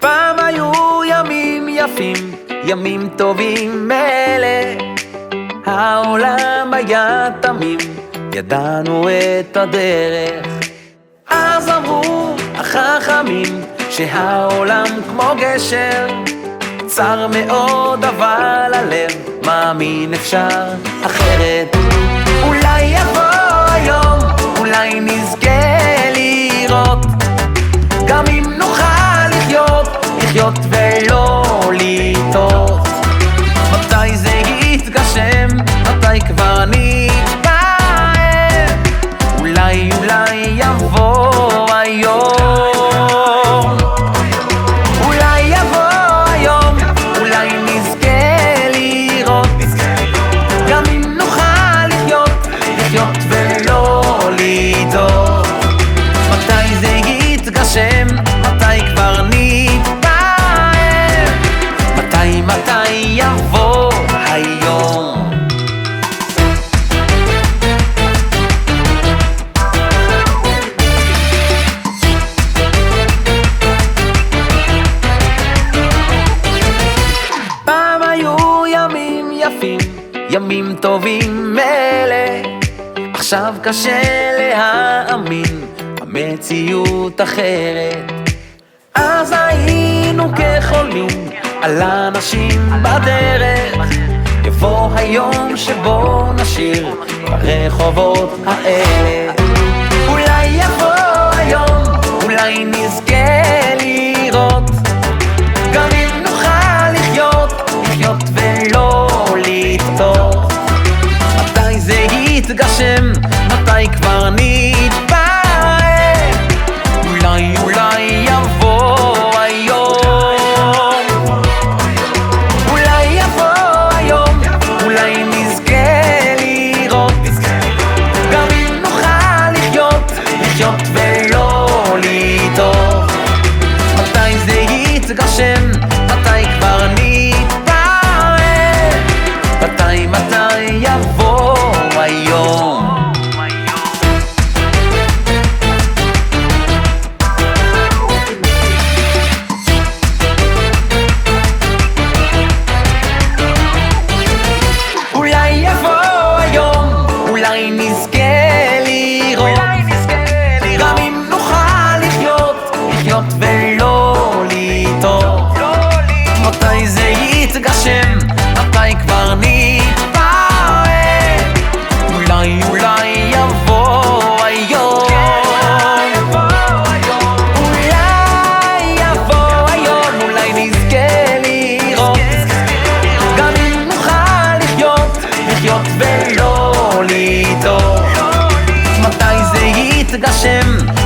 פעם היו ימים יפים, ימים טובים אלה. העולם היה תמים, ידענו את הדרך. אז אמרו החכמים שהעולם כמו גשר, צר מאוד אבל הלב מאמין אפשר אחרת. twee lo. ימים טובים מלא, עכשיו קשה להאמין, המציאות אחרת. אז היינו כחולים על אנשים בדרך, יבוא היום שבו נשיר ברחובות האלה. אולי יבוא היום, אולי נזכה מתגשם Hashem.